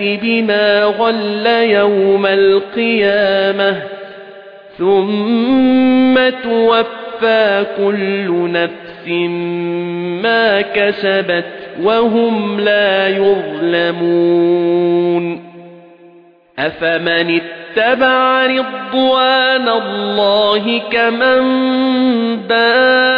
بِمَا غَلَّ يَوْمَ الْقِيَامَةِ ثُمَّ تُوَفَّى كُلُّ نَفْسٍ مَا كَسَبَتْ وَهُمْ لَا يُظْلَمُونَ أَفَمَنِ اتَّبَعَ رِضْوَانَ اللَّهِ كَمَن بَاءَ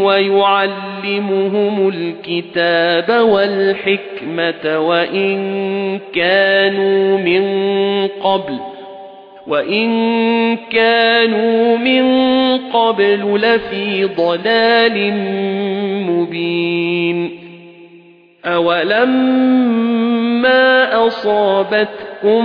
وَيُعَلِّمُهُمُ الْكِتَابَ وَالْحِكْمَةَ وَإِن كَانُوا مِن قَبْلُ وَإِن كَانُوا مِن قَبْلُ لَفِي ضَلَالٍ مُبِينٍ أَوَلَمَّا أَصَابَتْكُم